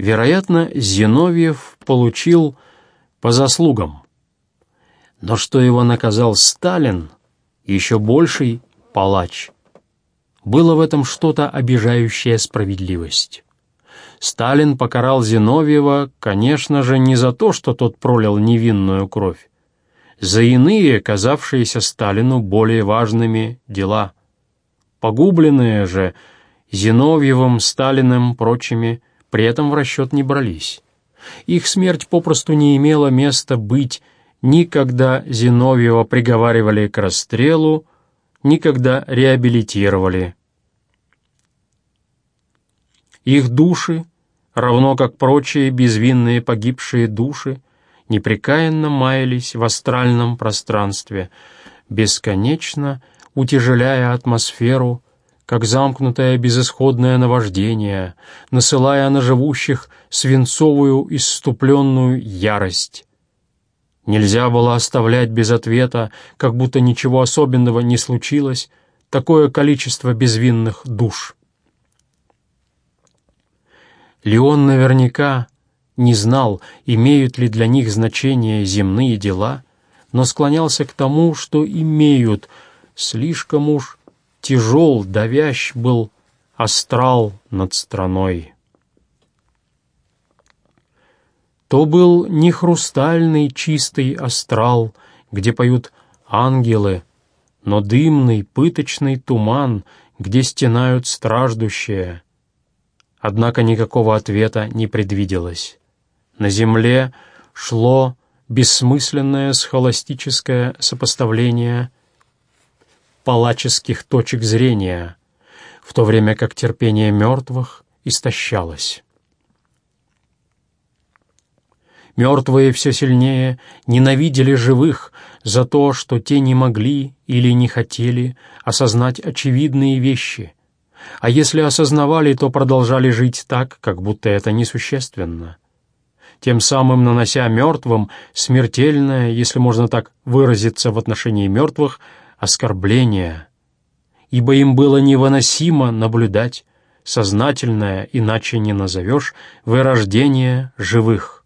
Вероятно, Зиновьев получил по заслугам. Но что его наказал Сталин, еще больший палач. Было в этом что-то обижающее справедливость. Сталин покарал Зиновьева, конечно же, не за то, что тот пролил невинную кровь, за иные, казавшиеся Сталину более важными дела. Погубленные же Зиновьевым, Сталиным, прочими, при этом в расчет не брались. Их смерть попросту не имела места быть ни когда Зиновьева приговаривали к расстрелу, ни когда реабилитировали. Их души, равно как прочие безвинные погибшие души, непрекаянно маялись в астральном пространстве, бесконечно утяжеляя атмосферу, как замкнутое безысходное наваждение, насылая на живущих свинцовую исступленную ярость. Нельзя было оставлять без ответа, как будто ничего особенного не случилось, такое количество безвинных душ. Леон наверняка не знал, имеют ли для них значение земные дела, но склонялся к тому, что имеют, слишком уж тяжел, давящ был астрал над страной. То был не хрустальный чистый астрал, где поют ангелы, но дымный пыточный туман, где стенают страждущие. Однако никакого ответа не предвиделось. На земле шло бессмысленное схоластическое сопоставление палаческих точек зрения, в то время как терпение мертвых истощалось. Мертвые все сильнее ненавидели живых за то, что те не могли или не хотели осознать очевидные вещи, а если осознавали, то продолжали жить так, как будто это несущественно тем самым нанося мертвым смертельное, если можно так выразиться в отношении мертвых, оскорбление, ибо им было невыносимо наблюдать сознательное, иначе не назовешь, вырождение живых.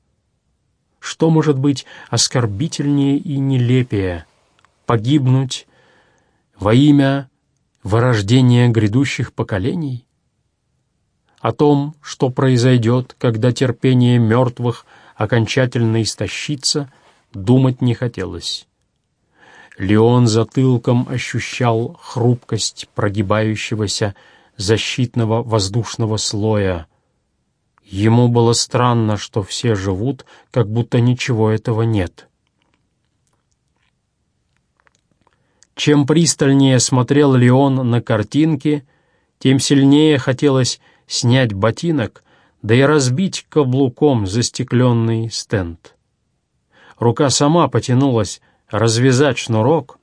Что может быть оскорбительнее и нелепее погибнуть во имя вырождения грядущих поколений? О том, что произойдет, когда терпение мертвых окончательно истощится, думать не хотелось. Леон затылком ощущал хрупкость прогибающегося защитного воздушного слоя. Ему было странно, что все живут, как будто ничего этого нет. Чем пристальнее смотрел Леон на картинки, тем сильнее хотелось снять ботинок, да и разбить каблуком застекленный стенд. Рука сама потянулась развязать шнурок,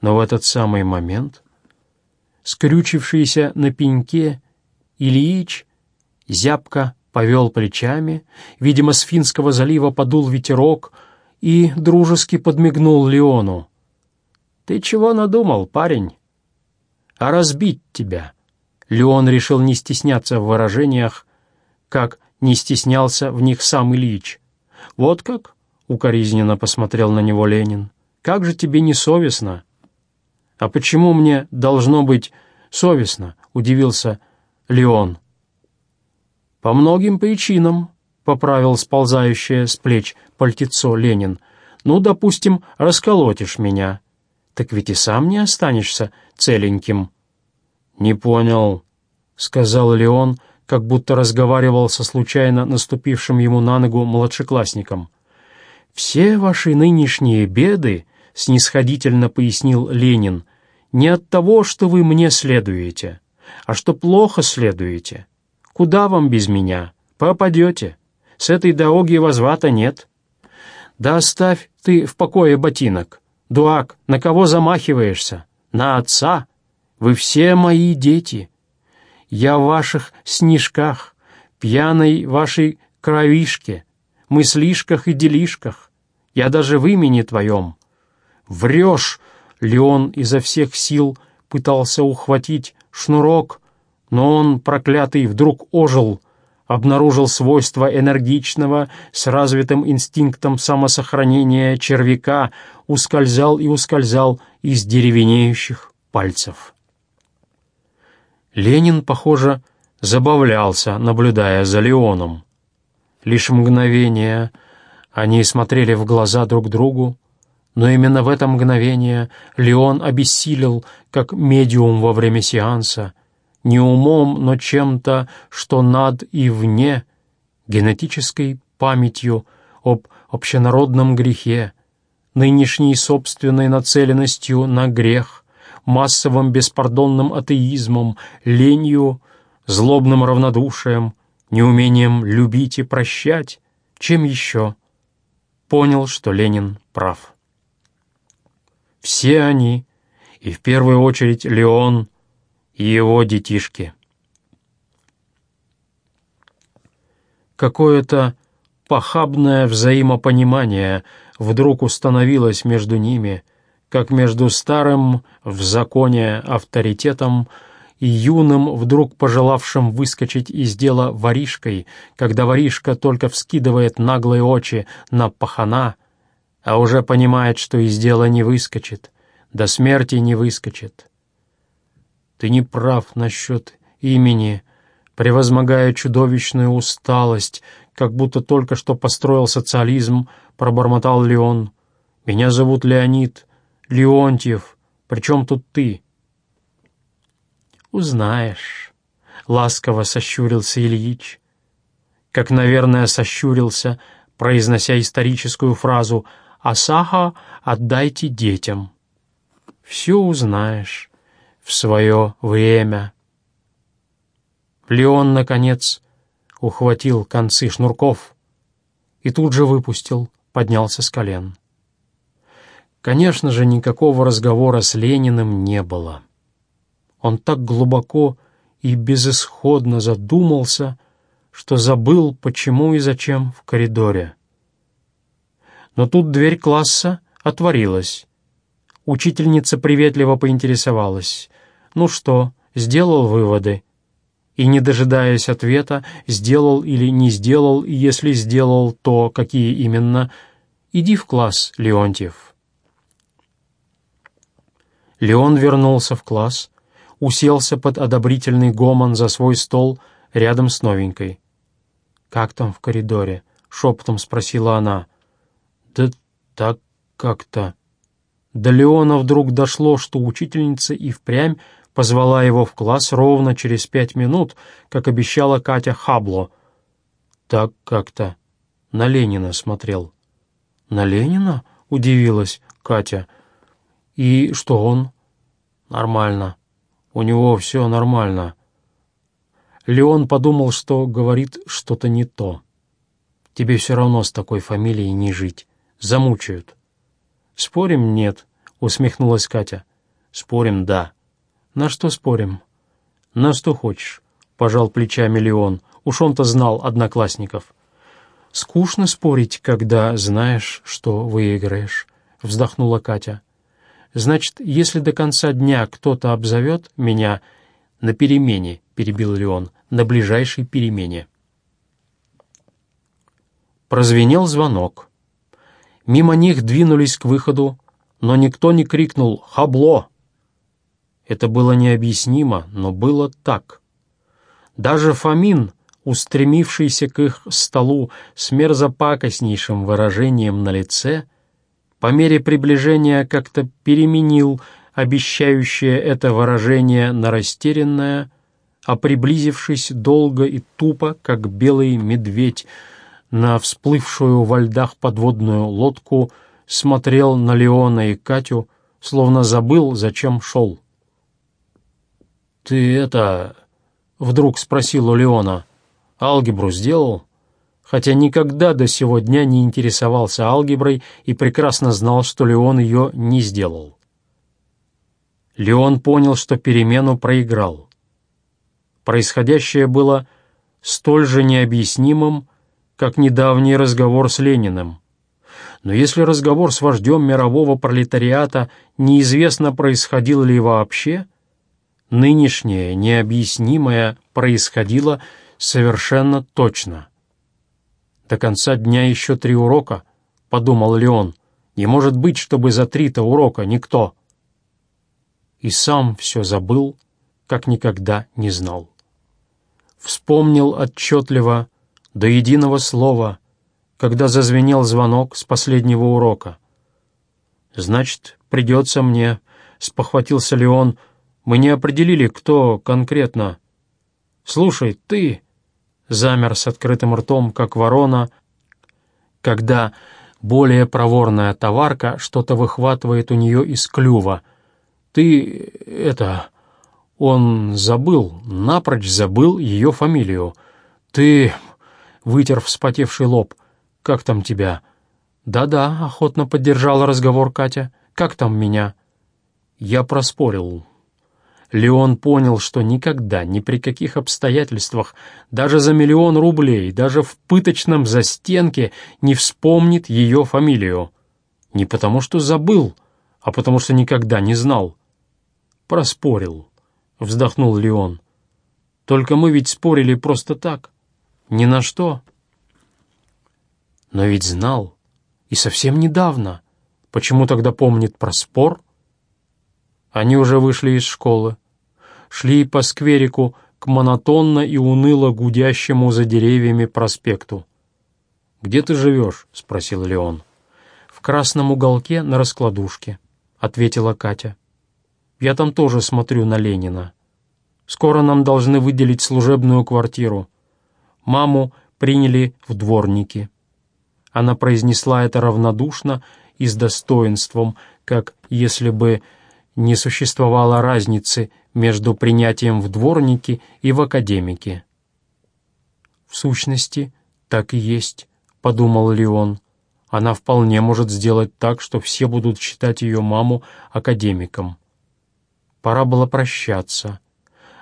но в этот самый момент, скрючившийся на пеньке, Ильич зябко повел плечами, видимо, с Финского залива подул ветерок и дружески подмигнул Леону. «Ты чего надумал, парень? А разбить тебя?» Леон решил не стесняться в выражениях, как не стеснялся в них сам Ильич. «Вот как?» — укоризненно посмотрел на него Ленин. Как же тебе не совестно?» «А почему мне должно быть совестно?» — удивился Леон. «По многим причинам», — поправил сползающее с плеч пальтецо Ленин. «Ну, допустим, расколотишь меня. Так ведь и сам не останешься целеньким». «Не понял», — сказал Леон, как будто разговаривал со случайно наступившим ему на ногу младшеклассником. «Все ваши нынешние беды — снисходительно пояснил Ленин, — «не от того, что вы мне следуете, а что плохо следуете. Куда вам без меня? Попадете. С этой дороги возврата нет». «Да оставь ты в покое ботинок. Дурак, на кого замахиваешься? На отца? Вы все мои дети. Я в ваших снежках, пьяной вашей кровишке, мыслишках и делишках. Я даже в имени твоем. «Врешь!» Леон изо всех сил пытался ухватить шнурок, но он, проклятый, вдруг ожил, обнаружил свойства энергичного, с развитым инстинктом самосохранения червяка, ускользал и ускользал из деревенеющих пальцев. Ленин, похоже, забавлялся, наблюдая за Леоном. Лишь мгновение они смотрели в глаза друг другу, но именно в это мгновение Леон обессилел, как медиум во время сеанса, не умом, но чем-то, что над и вне, генетической памятью об общенародном грехе, нынешней собственной нацеленностью на грех, массовым беспардонным атеизмом, ленью, злобным равнодушием, неумением любить и прощать, чем еще, понял, что Ленин прав. Все они, и в первую очередь Леон и его детишки. Какое-то похабное взаимопонимание вдруг установилось между ними, как между старым в законе авторитетом и юным, вдруг пожелавшим выскочить из дела воришкой, когда воришка только вскидывает наглые очи на пахана, а уже понимает, что из дела не выскочит, до смерти не выскочит. Ты не прав насчет имени, превозмогая чудовищную усталость, как будто только что построил социализм, пробормотал Леон. Меня зовут Леонид, Леонтьев, причем тут ты? Узнаешь, ласково сощурился Ильич, как, наверное, сощурился, произнося историческую фразу «Асаха отдайте детям». Все узнаешь в свое время. Леон, наконец, ухватил концы шнурков и тут же выпустил, поднялся с колен. Конечно же, никакого разговора с Лениным не было. Он так глубоко и безысходно задумался, что забыл, почему и зачем в коридоре. Но тут дверь класса отворилась. Учительница приветливо поинтересовалась. «Ну что, сделал выводы?» И, не дожидаясь ответа, сделал или не сделал, и если сделал, то какие именно, иди в класс, Леонтьев. Леон вернулся в класс, уселся под одобрительный гомон за свой стол рядом с новенькой. «Как там в коридоре?» — шепотом спросила она. «Да так как-то». До Леона вдруг дошло, что учительница и впрямь позвала его в класс ровно через пять минут, как обещала Катя Хабло. Так как-то. На Ленина смотрел. «На Ленина?» — удивилась Катя. «И что он?» «Нормально. У него все нормально». Леон подумал, что говорит что-то не то. «Тебе все равно с такой фамилией не жить. Замучают». «Спорим, нет», — усмехнулась Катя. «Спорим, да». «На что спорим?» «На что хочешь», — пожал плечами Леон. Уж он-то знал одноклассников. «Скучно спорить, когда знаешь, что выиграешь», — вздохнула Катя. «Значит, если до конца дня кто-то обзовет меня на перемене», — перебил Леон, — «на ближайшей перемене». Прозвенел звонок. Мимо них двинулись к выходу, но никто не крикнул «Хабло!». Это было необъяснимо, но было так. Даже Фомин, устремившийся к их столу с мерзопакостнейшим выражением на лице, по мере приближения как-то переменил обещающее это выражение на растерянное, а приблизившись долго и тупо, как белый медведь, на всплывшую во льдах подводную лодку, смотрел на Леона и Катю, словно забыл, зачем шел. «Ты это...» — вдруг спросил у Леона. «Алгебру сделал?» Хотя никогда до сего дня не интересовался алгеброй и прекрасно знал, что Леон ее не сделал. Леон понял, что перемену проиграл. Происходящее было столь же необъяснимым, как недавний разговор с Лениным. Но если разговор с вождем мирового пролетариата неизвестно происходил ли вообще, Нынешнее, необъяснимое, происходило совершенно точно. До конца дня еще три урока, подумал Леон. Не может быть, чтобы за три-то урока никто. И сам все забыл, как никогда не знал. Вспомнил отчетливо, до единого слова, когда зазвенел звонок с последнего урока. «Значит, придется мне», — спохватился Леон, — «мы не определили, кто конкретно». «Слушай, ты...» — замер с открытым ртом, как ворона, когда более проворная товарка что-то выхватывает у нее из клюва. «Ты... это...» Он забыл, напрочь забыл ее фамилию. «Ты...» — вытер вспотевший лоб. «Как там тебя?» «Да-да», — охотно поддержала разговор Катя. «Как там меня?» Я проспорил. Леон понял, что никогда, ни при каких обстоятельствах, даже за миллион рублей, даже в пыточном застенке не вспомнит ее фамилию. Не потому что забыл, а потому что никогда не знал. «Проспорил», — вздохнул Леон. «Только мы ведь спорили просто так. Ни на что». Но ведь знал. И совсем недавно. Почему тогда помнит про спор? Они уже вышли из школы. Шли по скверику к монотонно и уныло гудящему за деревьями проспекту. «Где ты живешь?» — спросил Леон. «В красном уголке на раскладушке», — ответила Катя. «Я там тоже смотрю на Ленина. Скоро нам должны выделить служебную квартиру. Маму приняли в дворники». Она произнесла это равнодушно и с достоинством, как если бы не существовало разницы между принятием в дворники и в академики. «В сущности, так и есть», — подумал Леон. «Она вполне может сделать так, что все будут считать ее маму академиком». Пора было прощаться.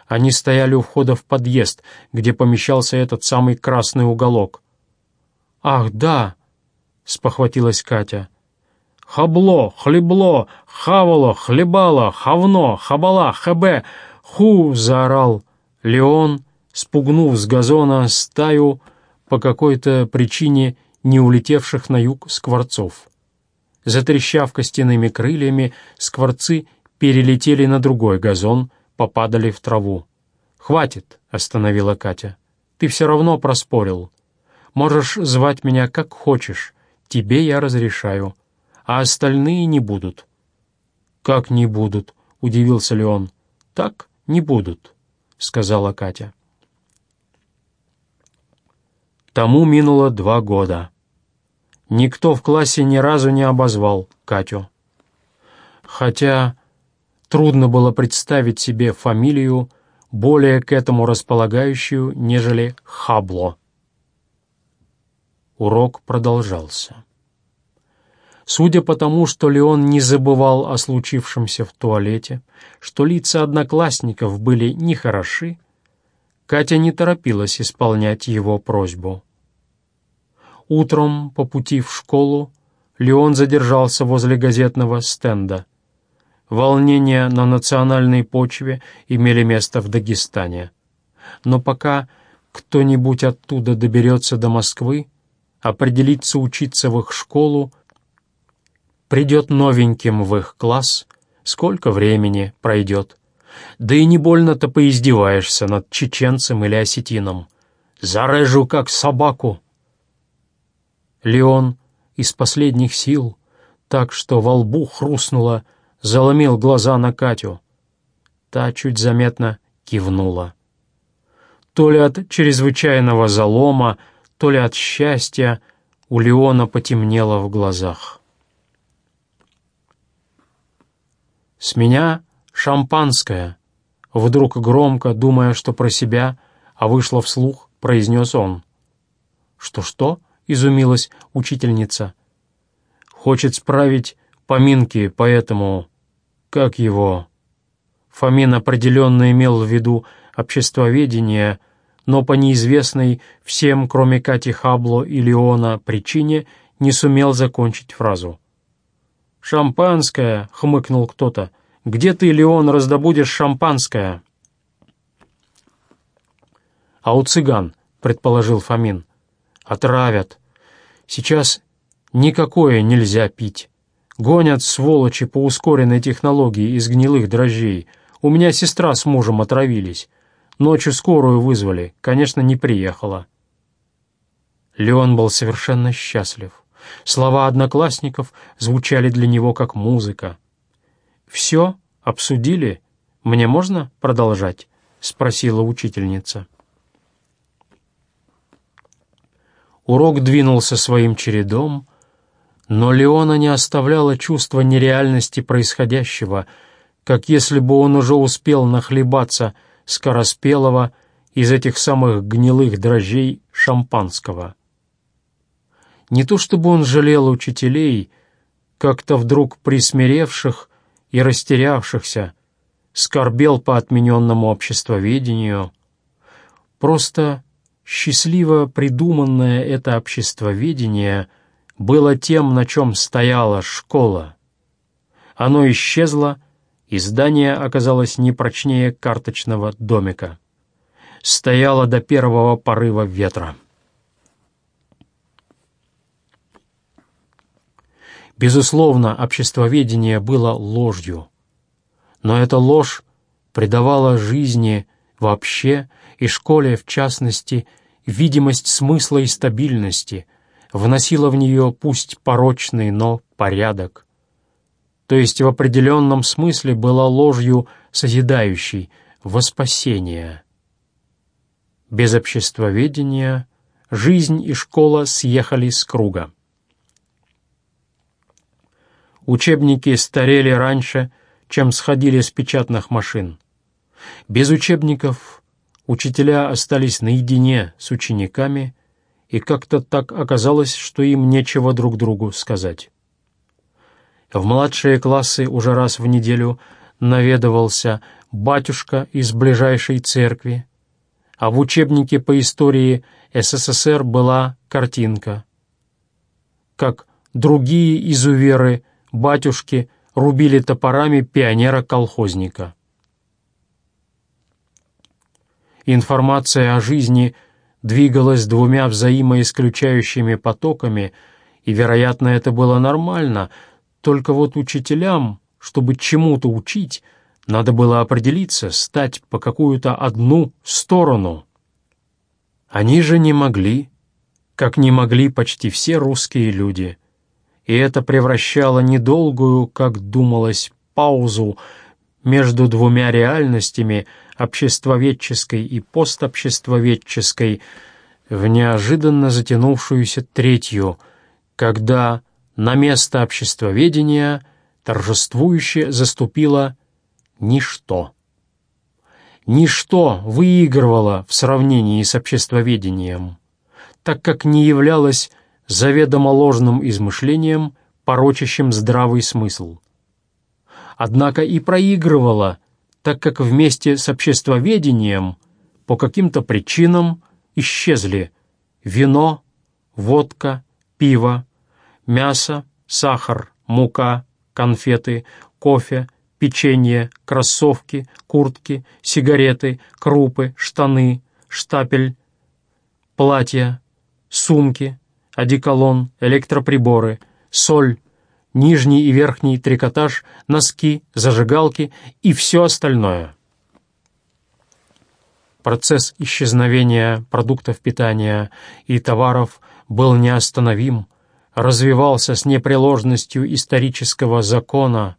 Они стояли у входа в подъезд, где помещался этот самый красный уголок. «Ах, да!» спохватилась Катя. «Хабло, хлебло, хавало, хлебало, хавно, хабала, хабе, ху!» — заорал Леон, спугнув с газона стаю по какой-то причине не улетевших на юг скворцов. Затрещав костяными крыльями, скворцы перелетели на другой газон, попадали в траву. «Хватит!» — остановила Катя. «Ты все равно проспорил. Можешь звать меня как хочешь, тебе я разрешаю, а остальные не будут». «Как не будут?» — удивился Леон. «Так не будут», — сказала Катя. Тому минуло два года. Никто в классе ни разу не обозвал Катю. Хотя трудно было представить себе фамилию, более к этому располагающую, нежели Хабло. Урок продолжался. Судя по тому, что Леон не забывал о случившемся в туалете, что лица одноклассников были нехороши, Катя не торопилась исполнять его просьбу. Утром по пути в школу Леон задержался возле газетного стенда. Волнения на национальной почве имели место в Дагестане. Но пока кто-нибудь оттуда доберется до Москвы, определиться учиться в их школу, придет новеньким в их класс, сколько времени пройдет. Да и не больно-то поиздеваешься над чеченцем или осетином. Зарежу, как собаку. Леон из последних сил, так что во лбу хрустнуло, заломил глаза на Катю. Та чуть заметно кивнула. То ли от чрезвычайного залома, то ли от счастья у Леона потемнело в глазах. «С меня шампанское», — вдруг громко, думая, что про себя, а вышло вслух, произнес он. «Что-что?» — изумилась учительница. «Хочет справить поминки, поэтому... Как его?» Фомин определенно имел в виду обществоведение, но по неизвестной всем, кроме Кати Хабло и Леона, причине не сумел закончить фразу. «Шампанское!» — хмыкнул кто-то. «Где ты, Леон, раздобудешь шампанское?» «А у цыган», — предположил Фомин. «Отравят. Сейчас никакое нельзя пить. Гонят сволочи по ускоренной технологии из гнилых дрожжей. У меня сестра с мужем отравились. Ночью скорую вызвали, конечно, не приехала». Леон был совершенно счастлив. Слова одноклассников звучали для него как музыка. «Все? Обсудили? Мне можно продолжать?» — спросила учительница. Урок двинулся своим чередом, но Леона не оставляло чувство нереальности происходящего, как если бы он уже успел нахлебаться скороспелого из этих самых гнилых дрожжей шампанского. Не то чтобы он жалел учителей, как-то вдруг присмиревших и растерявшихся, скорбел по отмененному обществоведению. Просто счастливо придуманное это обществоведение было тем, на чем стояла школа. Оно исчезло, и здание оказалось не прочнее карточного домика. Стояло до первого порыва ветра. Безусловно, обществоведение было ложью. Но эта ложь придавала жизни вообще и школе в частности видимость смысла и стабильности, вносила в нее пусть порочный, но порядок. То есть в определенном смысле была ложью созидающей, во спасение. Без обществоведения жизнь и школа съехали с круга. Учебники старели раньше, чем сходили с печатных машин. Без учебников учителя остались наедине с учениками, и как-то так оказалось, что им нечего друг другу сказать. В младшие классы уже раз в неделю наведывался батюшка из ближайшей церкви, а в учебнике по истории СССР была картинка. Как другие изуверы батюшки рубили топорами пионера-колхозника. Информация о жизни двигалась двумя взаимоисключающими потоками, и, вероятно, это было нормально, только вот учителям, чтобы чему-то учить, надо было определиться, стать по какую-то одну сторону. Они же не могли, как не могли почти все русские люди — и это превращало недолгую, как думалось, паузу между двумя реальностями, обществоведческой и постобществоведческой, в неожиданно затянувшуюся третью, когда на место обществоведения торжествующе заступило ничто. Ничто выигрывало в сравнении с обществоведением, так как не являлось заведомо ложным измышлением, порочащим здравый смысл. Однако и проигрывала, так как вместе с обществоведением по каким-то причинам исчезли вино, водка, пиво, мясо, сахар, мука, конфеты, кофе, печенье, кроссовки, куртки, сигареты, крупы, штаны, штапель, платья, сумки, одеколон, электроприборы, соль, нижний и верхний трикотаж, носки, зажигалки и все остальное. Процесс исчезновения продуктов питания и товаров был неостановим, развивался с непреложностью исторического закона,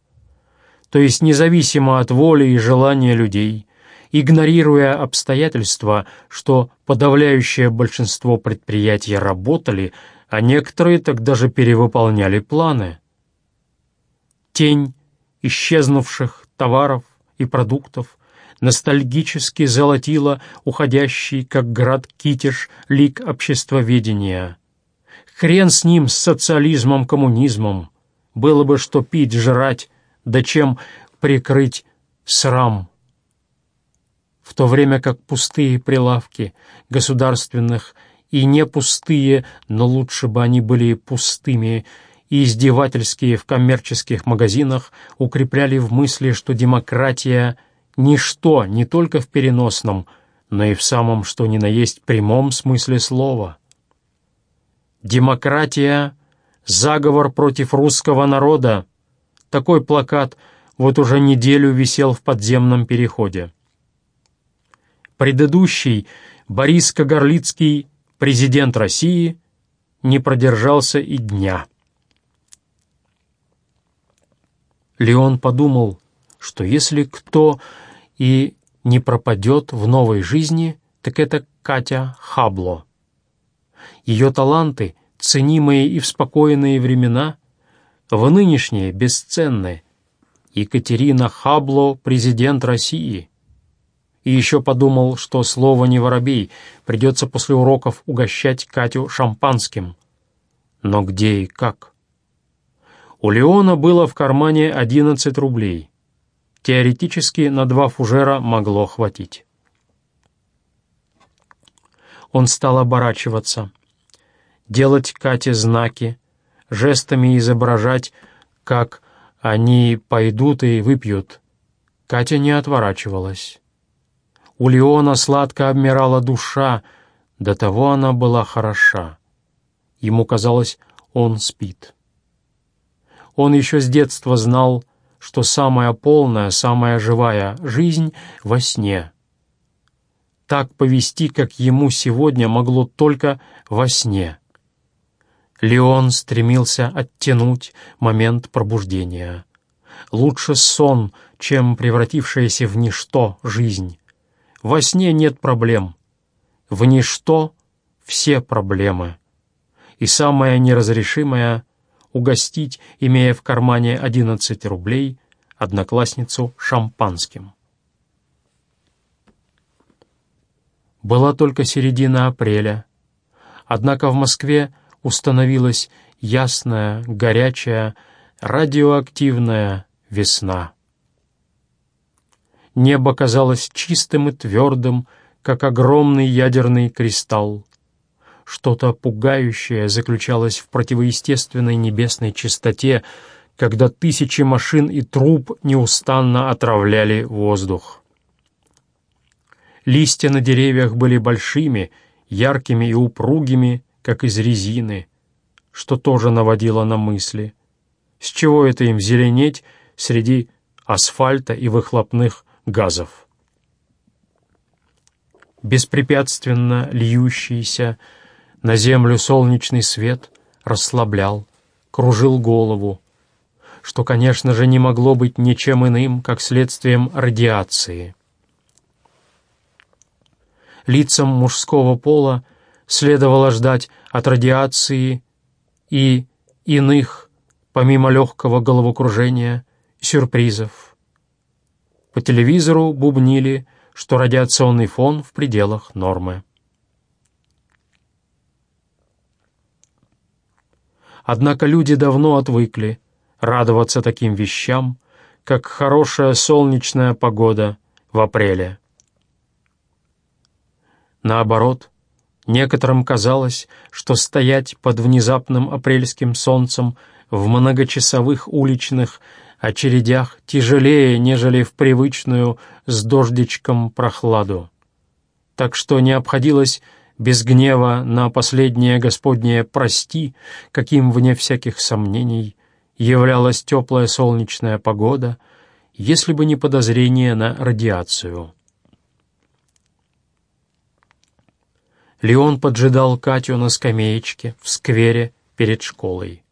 то есть независимо от воли и желания людей, игнорируя обстоятельства, что подавляющее большинство предприятий работали, а некоторые так даже перевыполняли планы. Тень исчезнувших товаров и продуктов ностальгически золотила уходящий, как град китиш, лик обществоведения. Хрен с ним, с социализмом, коммунизмом. Было бы что пить, жрать, да чем прикрыть срам в то время как пустые прилавки государственных и не пустые, но лучше бы они были пустыми, и издевательские в коммерческих магазинах укрепляли в мысли, что демократия — ничто не только в переносном, но и в самом что ни на есть прямом смысле слова. «Демократия — заговор против русского народа». Такой плакат вот уже неделю висел в подземном переходе. Предыдущий Борис Кагарлицкий, президент России, не продержался и дня. Леон подумал, что если кто и не пропадет в новой жизни, так это Катя Хабло. Ее таланты, ценимые и в спокойные времена, в нынешние бесценны. Екатерина Хабло — президент России. И еще подумал, что слово не воробей, придется после уроков угощать Катю шампанским. Но где и как? У Леона было в кармане 11 рублей. Теоретически на два фужера могло хватить. Он стал оборачиваться, делать Кате знаки, жестами изображать, как они пойдут и выпьют. Катя не отворачивалась. У Леона сладко обмирала душа, до того она была хороша. Ему казалось, он спит. Он еще с детства знал, что самая полная, самая живая жизнь во сне. Так повести, как ему сегодня, могло только во сне. Леон стремился оттянуть момент пробуждения. Лучше сон, чем превратившаяся в ничто жизнь. Во сне нет проблем. В ничто все проблемы. И самое неразрешимое угостить, имея в кармане 11 рублей, одноклассницу шампанским. Была только середина апреля, однако в Москве установилась ясная, горячая, радиоактивная весна. Небо казалось чистым и твердым, как огромный ядерный кристалл. Что-то пугающее заключалось в противоестественной небесной чистоте, когда тысячи машин и труб неустанно отравляли воздух. Листья на деревьях были большими, яркими и упругими, как из резины, что тоже наводило на мысли. С чего это им зеленеть среди асфальта и выхлопных газов? Беспрепятственно льющийся, на землю солнечный свет расслаблял, кружил голову, что, конечно же, не могло быть ничем иным, как следствием радиации. Лицам мужского пола следовало ждать от радиации и иных, помимо легкого головокружения, сюрпризов. По телевизору бубнили, что радиационный фон в пределах нормы. Однако люди давно отвыкли радоваться таким вещам, как хорошая солнечная погода в апреле. Наоборот, некоторым казалось, что стоять под внезапным апрельским солнцем в многочасовых уличных очередях тяжелее, нежели в привычную с дождичком прохладу. Так что не обходилось без гнева на последнее Господнее «прости», каким, вне всяких сомнений, являлась теплая солнечная погода, если бы не подозрение на радиацию. Леон поджидал Катю на скамеечке в сквере перед школой.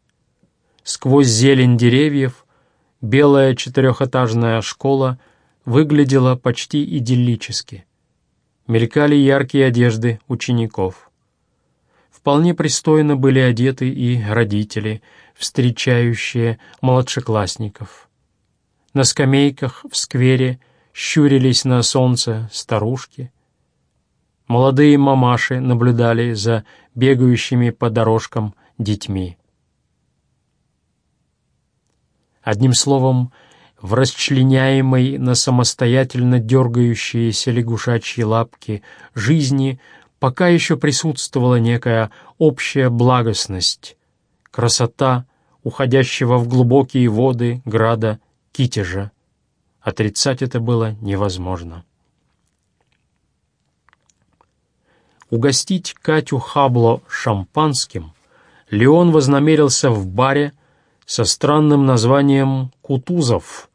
Сквозь зелень деревьев белая четырехэтажная школа выглядела почти идиллически мелькали яркие одежды учеников. Вполне пристойно были одеты и родители, встречающие младшеклассников. На скамейках в сквере щурились на солнце старушки. Молодые мамаши наблюдали за бегающими по дорожкам детьми. Одним словом, в расчленяемой на самостоятельно дергающиеся лягушачьи лапки жизни пока еще присутствовала некая общая благостность, красота уходящего в глубокие воды града Китежа. Отрицать это было невозможно. угостить Катю Хабло шампанским, Леон вознамерился в баре со странным названием «Кутузов»,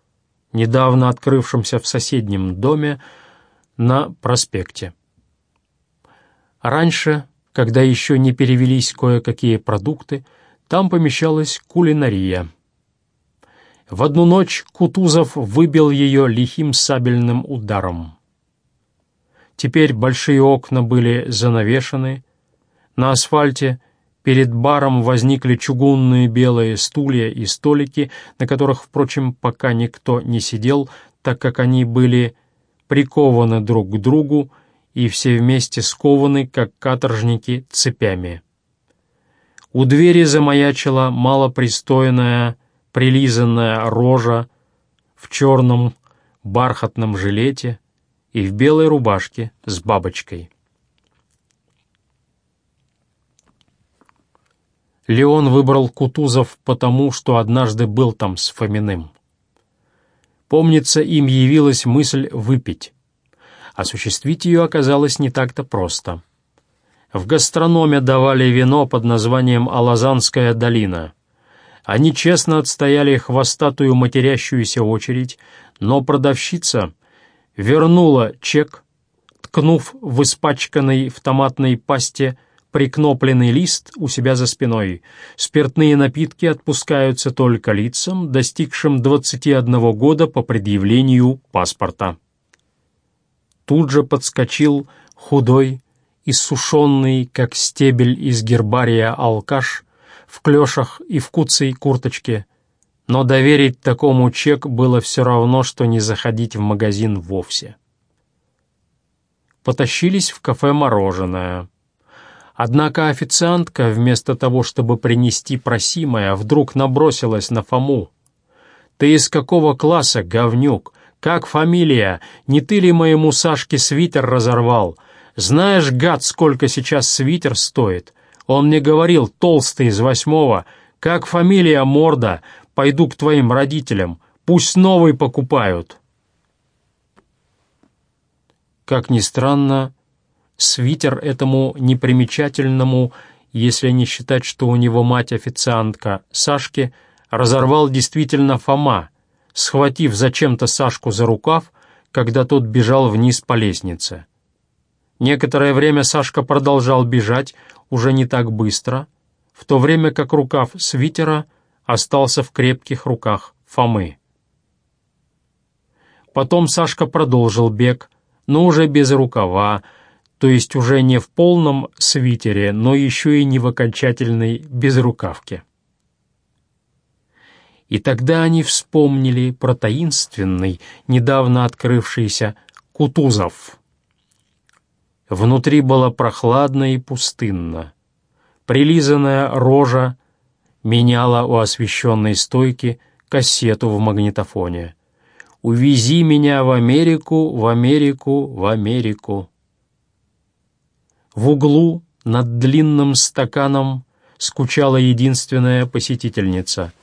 недавно открывшемся в соседнем доме на проспекте. Раньше, когда еще не перевелись кое-какие продукты, там помещалась кулинария. В одну ночь Кутузов выбил ее лихим сабельным ударом. Теперь большие окна были занавешены. На асфальте перед баром возникли чугунные белые стулья и столики, на которых, впрочем, пока никто не сидел, так как они были прикованы друг к другу и все вместе скованы, как каторжники, цепями. У двери замаячила малопристойная, прилизанная рожа в черном бархатном жилете, и в белой рубашке с бабочкой. Леон выбрал Кутузов потому, что однажды был там с Фоминым. Помнится, им явилась мысль выпить. Осуществить ее оказалось не так-то просто. В гастрономе давали вино под названием «Алазанская долина». Они честно отстояли хвостатую матерящуюся очередь, но продавщица вернула чек, ткнув в испачканной в томатной пасте прикнопленный лист у себя за спиной. Спиртные напитки отпускаются только лицам, достигшим 21 года по предъявлению паспорта. Тут же подскочил худой, иссушенный, как стебель из гербария алкаш, в клешах и в куцей курточке, но доверить такому чек было все равно, что не заходить в магазин вовсе. Потащились в кафе мороженое. Однако официантка, вместо того, чтобы принести просимое, вдруг набросилась на Фому. «Ты из какого класса, говнюк? Как фамилия? Не ты ли моему Сашке свитер разорвал? Знаешь, гад, сколько сейчас свитер стоит? Он мне говорил, толстый из восьмого. Как фамилия морда? Пойду к твоим родителям. Пусть новый покупают». Как ни странно, свитер этому непримечательному, если не считать, что у него мать-официантка, Сашки, разорвал действительно Фома, схватив зачем-то Сашку за рукав, когда тот бежал вниз по лестнице. Некоторое время Сашка продолжал бежать, уже не так быстро, в то время как рукав свитера остался в крепких руках Фомы. Потом Сашка продолжил бег, но уже без рукава, то есть уже не в полном свитере, но еще и не в окончательной безрукавке. И тогда они вспомнили про таинственный, недавно открывшийся Кутузов. Внутри было прохладно и пустынно. Прилизанная рожа меняла у освещенной стойки кассету в магнитофоне. «Увези меня в Америку, в Америку, в Америку». В углу над длинным стаканом скучала единственная посетительница,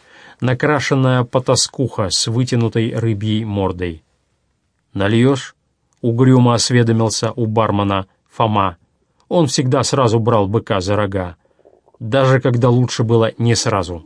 накрашенная потаскуха с вытянутой рыбьей мордой. «Нальешь?» — угрюмо осведомился у бармена Фома. Он всегда сразу брал быка за рога даже когда лучше было не сразу.